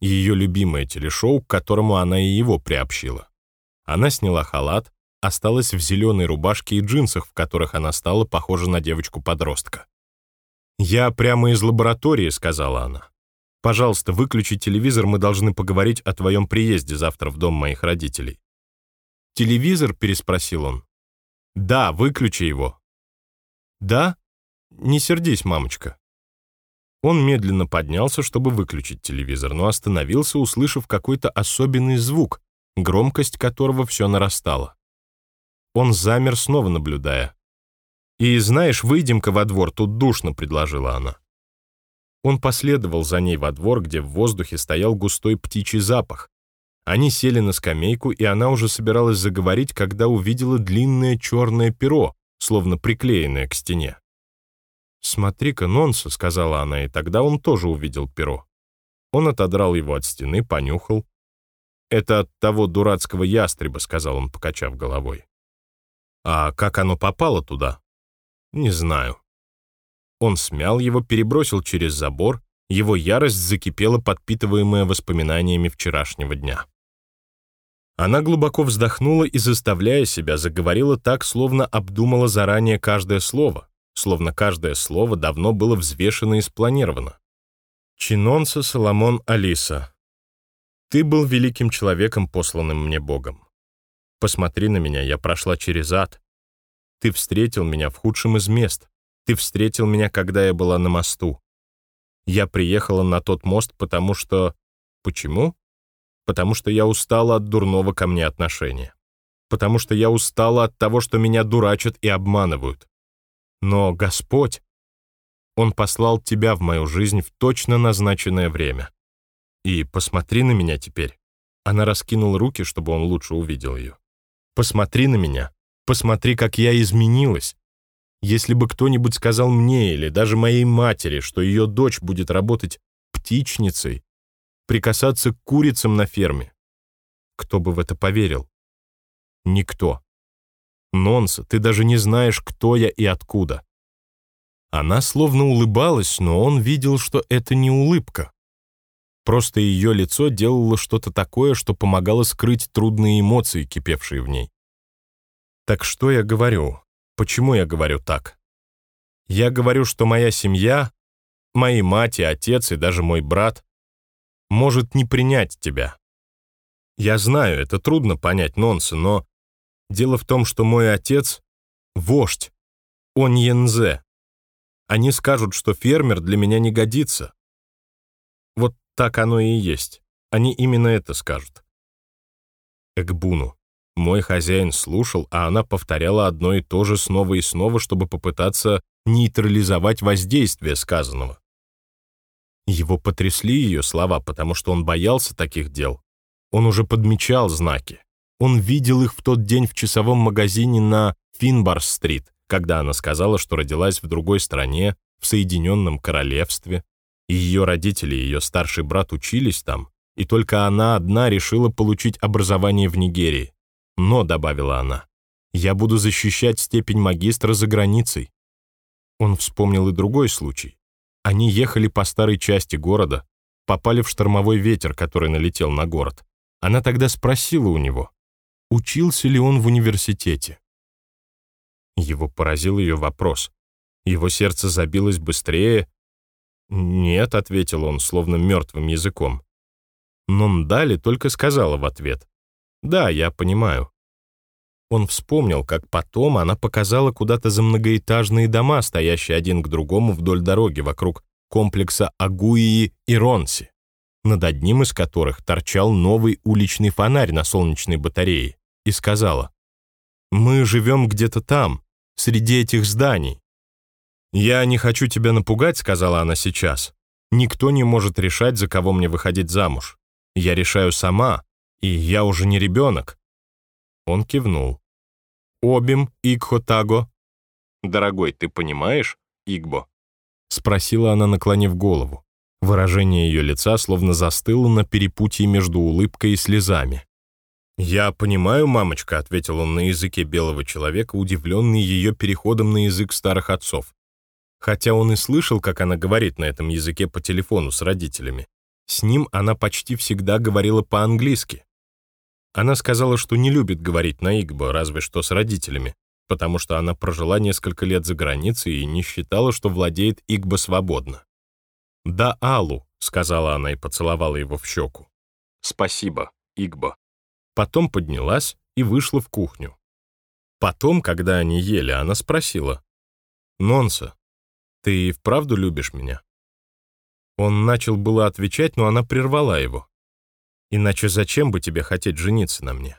ее любимое телешоу, к которому она и его приобщила. Она сняла халат, осталась в зеленой рубашке и джинсах, в которых она стала похожа на девочку-подростка. «Я прямо из лаборатории», — сказала она. Пожалуйста, выключи телевизор, мы должны поговорить о твоем приезде завтра в дом моих родителей». «Телевизор?» — переспросил он. Да, выключи его. Да? Не сердись, мамочка. Он медленно поднялся, чтобы выключить телевизор, но остановился, услышав какой-то особенный звук, громкость которого все нарастала. Он замер, снова наблюдая. «И знаешь, выйдем-ка во двор, тут душно», — предложила она. Он последовал за ней во двор, где в воздухе стоял густой птичий запах. Они сели на скамейку, и она уже собиралась заговорить, когда увидела длинное черное перо, словно приклеенное к стене. «Смотри-ка, Нонса», — сказала она, и тогда он тоже увидел перо. Он отодрал его от стены, понюхал. «Это от того дурацкого ястреба», — сказал он, покачав головой. «А как оно попало туда?» «Не знаю». Он смял его, перебросил через забор, его ярость закипела, подпитываемая воспоминаниями вчерашнего дня. Она глубоко вздохнула и, заставляя себя, заговорила так, словно обдумала заранее каждое слово, словно каждое слово давно было взвешено и спланировано. «Чинонса Соломон Алиса, ты был великим человеком, посланным мне Богом. Посмотри на меня, я прошла через ад. Ты встретил меня в худшем из мест. Ты встретил меня, когда я была на мосту. Я приехала на тот мост, потому что... Почему? Потому что я устала от дурного ко мне отношения. Потому что я устала от того, что меня дурачат и обманывают. Но Господь, Он послал тебя в мою жизнь в точно назначенное время. И посмотри на меня теперь. Она раскинула руки, чтобы он лучше увидел ее. Посмотри на меня. Посмотри, как я изменилась. Если бы кто-нибудь сказал мне или даже моей матери, что ее дочь будет работать птичницей, прикасаться к курицам на ферме, кто бы в это поверил? Никто. Нонса, ты даже не знаешь, кто я и откуда. Она словно улыбалась, но он видел, что это не улыбка. Просто ее лицо делало что-то такое, что помогало скрыть трудные эмоции, кипевшие в ней. Так что я говорю? Почему я говорю так? Я говорю, что моя семья, мои мать и отец и даже мой брат может не принять тебя. Я знаю, это трудно понять Нонса, но дело в том, что мой отец — вождь, он Янзе. Они скажут, что фермер для меня не годится. Вот так оно и есть. Они именно это скажут. Экбуну. Мой хозяин слушал, а она повторяла одно и то же снова и снова, чтобы попытаться нейтрализовать воздействие сказанного. Его потрясли ее слова, потому что он боялся таких дел. Он уже подмечал знаки. Он видел их в тот день в часовом магазине на Финбарс-стрит, когда она сказала, что родилась в другой стране, в Соединенном Королевстве. И ее родители и ее старший брат учились там, и только она одна решила получить образование в Нигерии. Но, добавила она, я буду защищать степень магистра за границей. Он вспомнил и другой случай. Они ехали по старой части города, попали в штормовой ветер, который налетел на город. Она тогда спросила у него, учился ли он в университете. Его поразил ее вопрос. Его сердце забилось быстрее. «Нет», — ответил он, словно мертвым языком. Но Мдали только сказала в ответ. «Да, я понимаю». Он вспомнил, как потом она показала куда-то за многоэтажные дома, стоящие один к другому вдоль дороги вокруг комплекса Агуии и Ронси, над одним из которых торчал новый уличный фонарь на солнечной батарее, и сказала, «Мы живем где-то там, среди этих зданий». «Я не хочу тебя напугать», — сказала она сейчас. «Никто не может решать, за кого мне выходить замуж. Я решаю сама, и я уже не ребенок». Он кивнул. «Обим, Игхотаго». «Дорогой, ты понимаешь, Игбо?» Спросила она, наклонив голову. Выражение ее лица словно застыло на перепутье между улыбкой и слезами. «Я понимаю, мамочка», — ответил он на языке белого человека, удивленный ее переходом на язык старых отцов. Хотя он и слышал, как она говорит на этом языке по телефону с родителями. С ним она почти всегда говорила по-английски. Она сказала, что не любит говорить на Игбо, разве что с родителями, потому что она прожила несколько лет за границей и не считала, что владеет Игбо свободно. «Да, Алу», — сказала она и поцеловала его в щеку. «Спасибо, Игбо». Потом поднялась и вышла в кухню. Потом, когда они ели, она спросила, «Нонса, ты и вправду любишь меня?» Он начал было отвечать, но она прервала его. «Иначе зачем бы тебе хотеть жениться на мне?»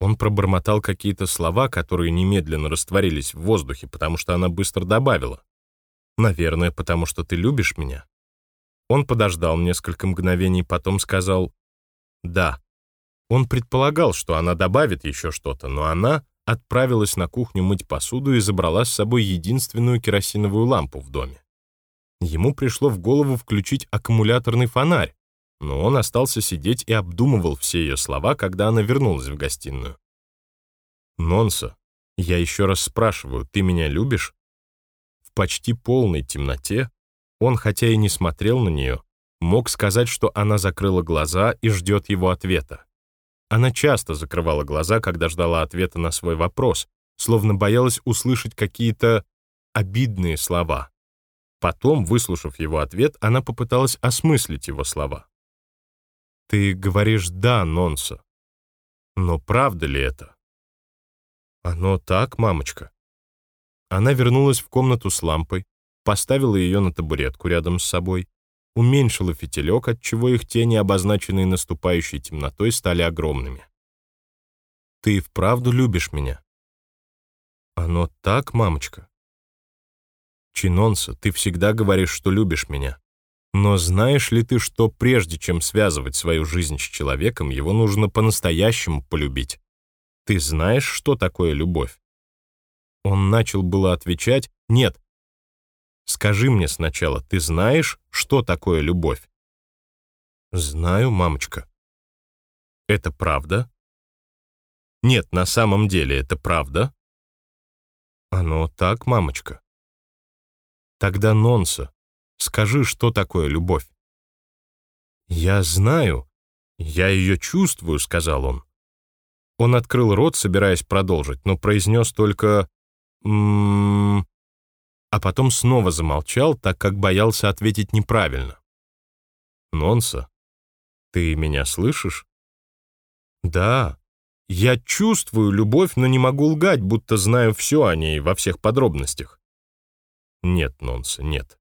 Он пробормотал какие-то слова, которые немедленно растворились в воздухе, потому что она быстро добавила. «Наверное, потому что ты любишь меня». Он подождал несколько мгновений, потом сказал «Да». Он предполагал, что она добавит еще что-то, но она отправилась на кухню мыть посуду и забрала с собой единственную керосиновую лампу в доме. Ему пришло в голову включить аккумуляторный фонарь, но он остался сидеть и обдумывал все ее слова, когда она вернулась в гостиную. «Нонса, я еще раз спрашиваю, ты меня любишь?» В почти полной темноте он, хотя и не смотрел на нее, мог сказать, что она закрыла глаза и ждет его ответа. Она часто закрывала глаза, когда ждала ответа на свой вопрос, словно боялась услышать какие-то обидные слова. Потом, выслушав его ответ, она попыталась осмыслить его слова. «Ты говоришь «да», Нонса. Но правда ли это?» «Оно так, мамочка». Она вернулась в комнату с лампой, поставила ее на табуретку рядом с собой уменьшила фитилек, отчего их тени, обозначенные наступающей темнотой, стали огромными. «Ты вправду любишь меня?» «Оно так, мамочка?» «Чинонса, ты всегда говоришь, что любишь меня. Но знаешь ли ты, что прежде чем связывать свою жизнь с человеком, его нужно по-настоящему полюбить? Ты знаешь, что такое любовь?» Он начал было отвечать «Нет, Скажи мне сначала, ты знаешь, что такое любовь?» «Знаю, мамочка». «Это правда?» «Нет, на самом деле это правда?» «Оно так, мамочка». «Тогда, Нонса, скажи, что такое любовь?» «Я знаю. Я ее чувствую», — сказал он. Он открыл рот, собираясь продолжить, но произнес только «М -м, а потом снова замолчал, так как боялся ответить неправильно. «Нонса, ты меня слышишь?» «Да, я чувствую любовь, но не могу лгать, будто знаю все о ней во всех подробностях». «Нет, Нонса, нет.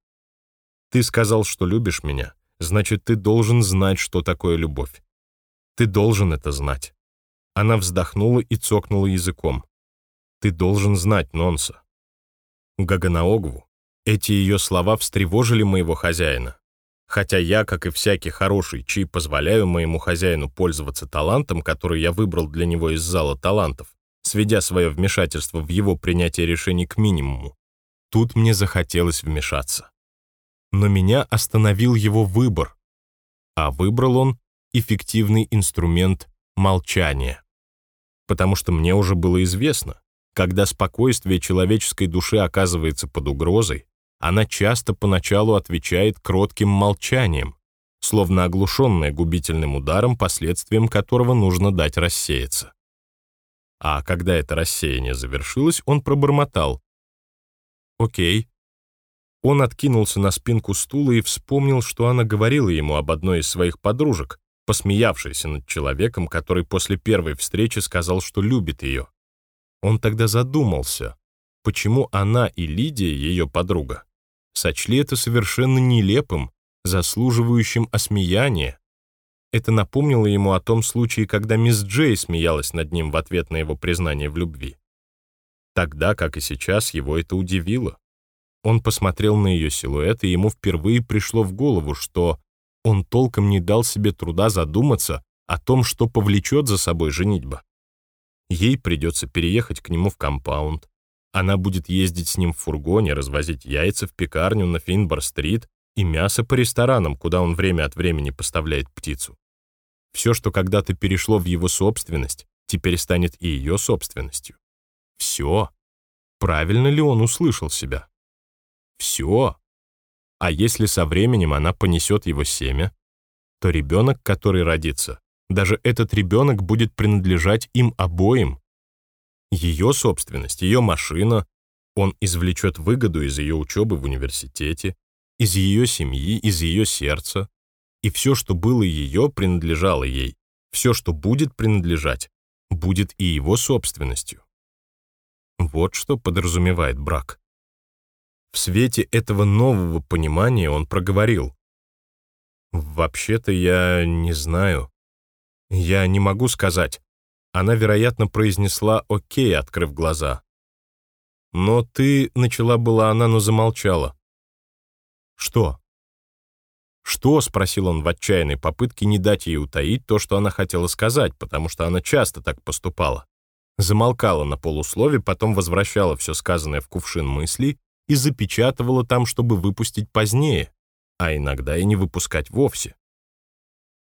Ты сказал, что любишь меня, значит, ты должен знать, что такое любовь. Ты должен это знать». Она вздохнула и цокнула языком. «Ты должен знать, Нонса. Гаганаогву, эти ее слова встревожили моего хозяина. Хотя я, как и всякий хороший, чей позволяю моему хозяину пользоваться талантом, который я выбрал для него из зала талантов, сведя свое вмешательство в его принятие решений к минимуму, тут мне захотелось вмешаться. Но меня остановил его выбор, а выбрал он эффективный инструмент молчания. Потому что мне уже было известно, когда спокойствие человеческой души оказывается под угрозой, она часто поначалу отвечает кротким молчанием, словно оглушенная губительным ударом, последствием которого нужно дать рассеяться. А когда это рассеяние завершилось, он пробормотал. «Окей». Он откинулся на спинку стула и вспомнил, что она говорила ему об одной из своих подружек, посмеявшейся над человеком, который после первой встречи сказал, что любит ее. Он тогда задумался, почему она и Лидия, ее подруга, сочли это совершенно нелепым, заслуживающим осмеяния. Это напомнило ему о том случае, когда мисс Джей смеялась над ним в ответ на его признание в любви. Тогда, как и сейчас, его это удивило. Он посмотрел на ее силуэт, и ему впервые пришло в голову, что он толком не дал себе труда задуматься о том, что повлечет за собой женитьба. Ей придется переехать к нему в компаунд. Она будет ездить с ним в фургоне, развозить яйца в пекарню на Финбар-стрит и мясо по ресторанам, куда он время от времени поставляет птицу. Все, что когда-то перешло в его собственность, теперь станет и ее собственностью. Все. Правильно ли он услышал себя? Все. А если со временем она понесет его семя, то ребенок, который родится, даже этот ребенок будет принадлежать им обоим. Ее собственность, ее машина, он извлечет выгоду из ее учебы в университете, из ее семьи, из ее сердца. И все, что было ее, принадлежало ей. Все, что будет принадлежать, будет и его собственностью. Вот что подразумевает брак. В свете этого нового понимания он проговорил. «Вообще-то я не знаю. Я не могу сказать». Она, вероятно, произнесла «Окей», открыв глаза. «Но ты...» — начала была она, но замолчала. «Что?» «Что?» — спросил он в отчаянной попытке не дать ей утаить то, что она хотела сказать, потому что она часто так поступала. Замолкала на полуслове, потом возвращала все сказанное в кувшин мыслей и запечатывала там, чтобы выпустить позднее, а иногда и не выпускать вовсе.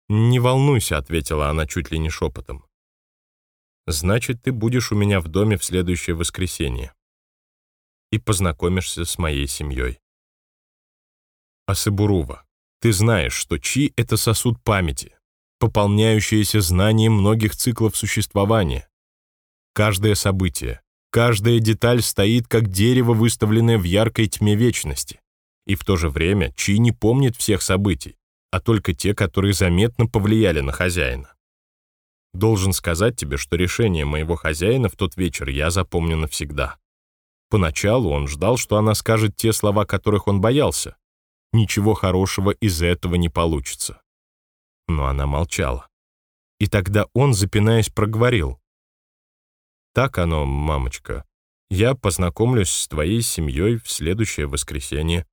«Не волнуйся», — ответила она чуть ли не шепотом. «Значит, ты будешь у меня в доме в следующее воскресенье и познакомишься с моей семьей». Асыбурува, ты знаешь, что Чи — это сосуд памяти, пополняющийся знанием многих циклов существования. Каждое событие, каждая деталь стоит как дерево, выставленное в яркой тьме вечности. И в то же время Чи не помнит всех событий, а только те, которые заметно повлияли на хозяина. Должен сказать тебе, что решение моего хозяина в тот вечер я запомню навсегда. Поначалу он ждал, что она скажет те слова, которых он боялся, ничего хорошего из этого не получится. Но она молчала. И тогда он, запинаясь, проговорил. «Так оно, мамочка. Я познакомлюсь с твоей семьей в следующее воскресенье.